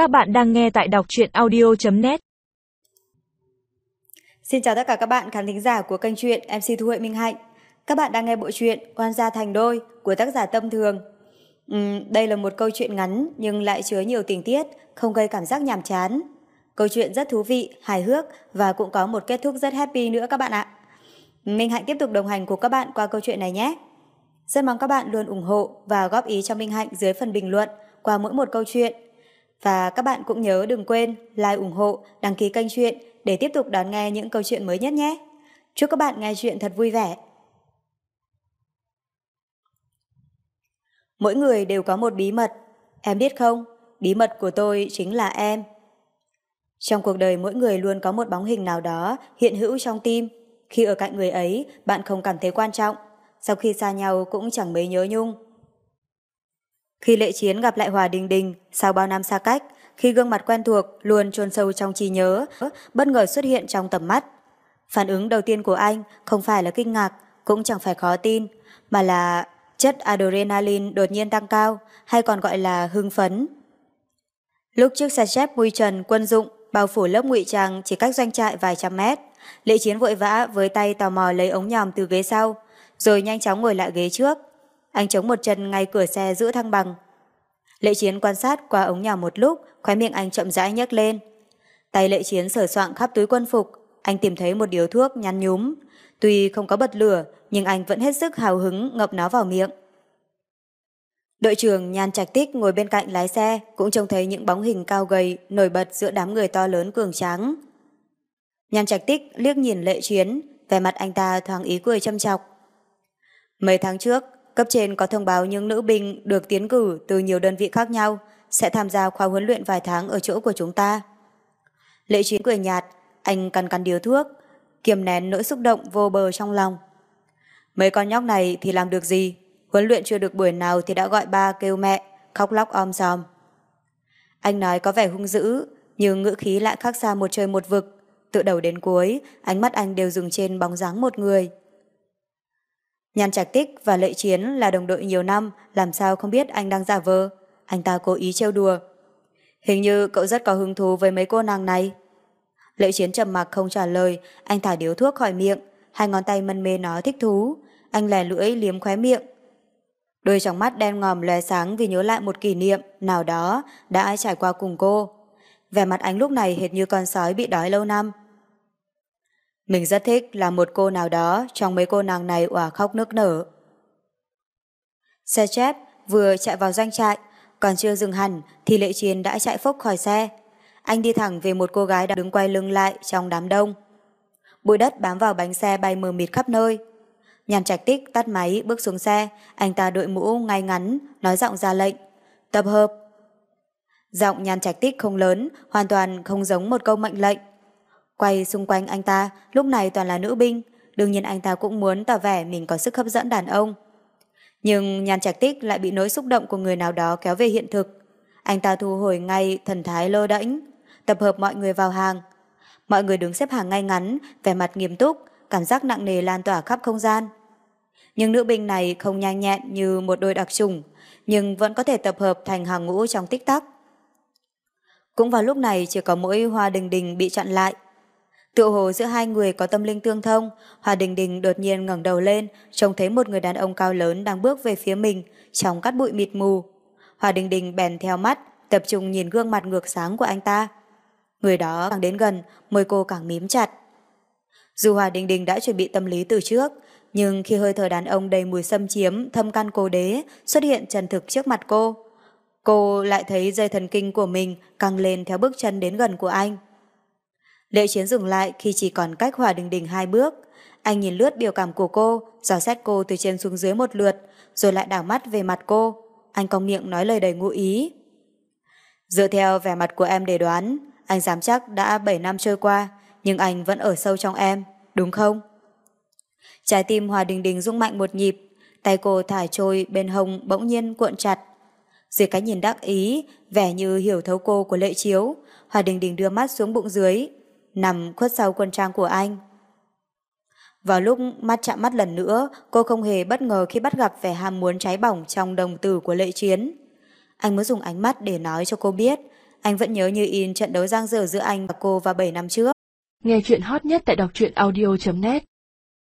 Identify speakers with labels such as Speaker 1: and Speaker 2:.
Speaker 1: Các bạn đang nghe tại đọc truyện audio.net
Speaker 2: Xin chào tất cả các bạn khán thính giả của kênh truyện MC Thu Huệ Minh Hạnh. Các bạn đang nghe bộ truyện Oan gia thành đôi của tác giả Tâm Thường. Uhm, đây là một câu chuyện ngắn nhưng lại chứa nhiều tình tiết, không gây cảm giác nhàm chán. Câu chuyện rất thú vị, hài hước và cũng có một kết thúc rất happy nữa các bạn ạ. Minh Hạnh tiếp tục đồng hành cùng các bạn qua câu chuyện này nhé. Rất mong các bạn luôn ủng hộ và góp ý cho Minh Hạnh dưới phần bình luận qua mỗi một câu chuyện. Và các bạn cũng nhớ đừng quên like ủng hộ, đăng ký kênh truyện để tiếp tục đón nghe những câu chuyện mới nhất nhé. Chúc các bạn nghe chuyện thật vui vẻ. Mỗi người đều có một bí mật. Em biết không, bí mật của tôi chính là em. Trong cuộc đời mỗi người luôn có một bóng hình nào đó hiện hữu trong tim. Khi ở cạnh người ấy, bạn không cảm thấy quan trọng. Sau khi xa nhau cũng chẳng mấy nhớ nhung. Khi Lệ Chiến gặp lại Hòa Đình Đình sau bao năm xa cách, khi gương mặt quen thuộc luôn chôn sâu trong trí nhớ, bất ngờ xuất hiện trong tầm mắt. Phản ứng đầu tiên của anh không phải là kinh ngạc, cũng chẳng phải khó tin, mà là chất adrenaline đột nhiên tăng cao, hay còn gọi là hưng phấn. Lúc chiếc xe chép mui trần quân dụng bao phủ lớp ngụy trang chỉ cách doanh trại vài trăm mét, Lệ Chiến vội vã với tay tò mò lấy ống nhòm từ ghế sau, rồi nhanh chóng ngồi lại ghế trước. Anh chống một chân ngay cửa xe giữ thăng bằng. Lệ Chiến quan sát qua ống nhỏ một lúc, khóe miệng anh chậm rãi nhấc lên. Tay Lệ Chiến sờ soạng khắp túi quân phục, anh tìm thấy một điếu thuốc nhăn nhúm. Tuy không có bật lửa, nhưng anh vẫn hết sức hào hứng ngập nó vào miệng. Đội trưởng Nhan Trạch Tích ngồi bên cạnh lái xe cũng trông thấy những bóng hình cao gầy nổi bật giữa đám người to lớn cường tráng. Nhan Trạch Tích liếc nhìn Lệ Chiến, vẻ mặt anh ta thoáng ý cười châm chọc. Mấy tháng trước, cấp trên có thông báo những nữ binh được tiến cử từ nhiều đơn vị khác nhau sẽ tham gia khóa huấn luyện vài tháng ở chỗ của chúng ta. Lệ Chiến cười nhạt, anh cắn cắn điếu thuốc, kiềm nén nỗi xúc động vô bờ trong lòng. Mấy con nhóc này thì làm được gì? Huấn luyện chưa được buổi nào thì đã gọi ba kêu mẹ, khóc lóc om sòm. Anh nói có vẻ hung dữ, nhưng ngữ khí lại khác xa một trời một vực. Từ đầu đến cuối, ánh mắt anh đều dừng trên bóng dáng một người. Nhan Trạch Tích và Lệ Chiến là đồng đội nhiều năm, làm sao không biết anh đang giả vờ. Anh ta cố ý trêu đùa. Hình như cậu rất có hứng thú với mấy cô nàng này. Lệ Chiến trầm mặc không trả lời, anh thả điếu thuốc khỏi miệng, hai ngón tay mân mê nó thích thú. Anh lè lưỡi liếm khóe miệng. Đôi trong mắt đen ngòm lóe sáng vì nhớ lại một kỷ niệm nào đó đã trải qua cùng cô. Vẻ mặt anh lúc này hệt như con sói bị đói lâu năm. Mình rất thích là một cô nào đó trong mấy cô nàng này òa khóc nức nở. Xe chép vừa chạy vào doanh trại, còn chưa dừng hẳn thì Lệ Chiến đã chạy phốc khỏi xe. Anh đi thẳng về một cô gái đang đứng quay lưng lại trong đám đông. Bụi đất bám vào bánh xe bay mờ mịt khắp nơi. Nhàn trạch tích tắt máy bước xuống xe, anh ta đội mũ ngay ngắn, nói giọng ra lệnh. Tập hợp. Giọng nhàn trạch tích không lớn, hoàn toàn không giống một câu mệnh lệnh. Quay xung quanh anh ta, lúc này toàn là nữ binh, đương nhiên anh ta cũng muốn tỏ vẻ mình có sức hấp dẫn đàn ông. Nhưng nhàn trạch tích lại bị nỗi xúc động của người nào đó kéo về hiện thực. Anh ta thu hồi ngay thần thái lơ đễnh, tập hợp mọi người vào hàng. Mọi người đứng xếp hàng ngay ngắn, vẻ mặt nghiêm túc, cảm giác nặng nề lan tỏa khắp không gian. Nhưng nữ binh này không nhanh nhẹn như một đôi đặc trùng, nhưng vẫn có thể tập hợp thành hàng ngũ trong tích tắc. Cũng vào lúc này chỉ có mỗi Hoa Đình Đình bị chặn lại. Tự hồ giữa hai người có tâm linh tương thông, Hòa Đình Đình đột nhiên ngẩng đầu lên, trông thấy một người đàn ông cao lớn đang bước về phía mình, trong cát bụi mịt mù. Hòa Đình Đình bèn theo mắt, tập trung nhìn gương mặt ngược sáng của anh ta. Người đó càng đến gần, môi cô càng mím chặt. Dù Hòa Đình Đình đã chuẩn bị tâm lý từ trước, nhưng khi hơi thở đàn ông đầy mùi xâm chiếm, thâm căn cô đế xuất hiện trần thực trước mặt cô, cô lại thấy dây thần kinh của mình căng lên theo bước chân đến gần của anh. Lễ chiến dừng lại khi chỉ còn cách Hòa Đình Đình hai bước. Anh nhìn lướt biểu cảm của cô, dò xét cô từ trên xuống dưới một lượt, rồi lại đảo mắt về mặt cô. Anh cong miệng nói lời đầy ngụ ý. Dựa theo vẻ mặt của em để đoán, anh dám chắc đã 7 năm trôi qua, nhưng anh vẫn ở sâu trong em, đúng không? Trái tim Hòa Đình Đình rung mạnh một nhịp, tay cô thả trôi bên hông bỗng nhiên cuộn chặt. Dưới cái nhìn đắc ý, vẻ như hiểu thấu cô của lệ chiếu, Hòa Đình Đình đưa mắt xuống bụng dưới, nằm khuất sau quân trang của anh. Vào lúc mắt chạm mắt lần nữa, cô không hề bất ngờ khi bắt gặp vẻ ham muốn cháy bỏng trong đồng tử của lệ chiến. Anh mới dùng ánh mắt để nói cho cô biết, anh vẫn nhớ như in trận đấu giang dở giữa anh và cô vào 7 năm trước.
Speaker 1: Nghe chuyện hot nhất tại đọc truyện audio.net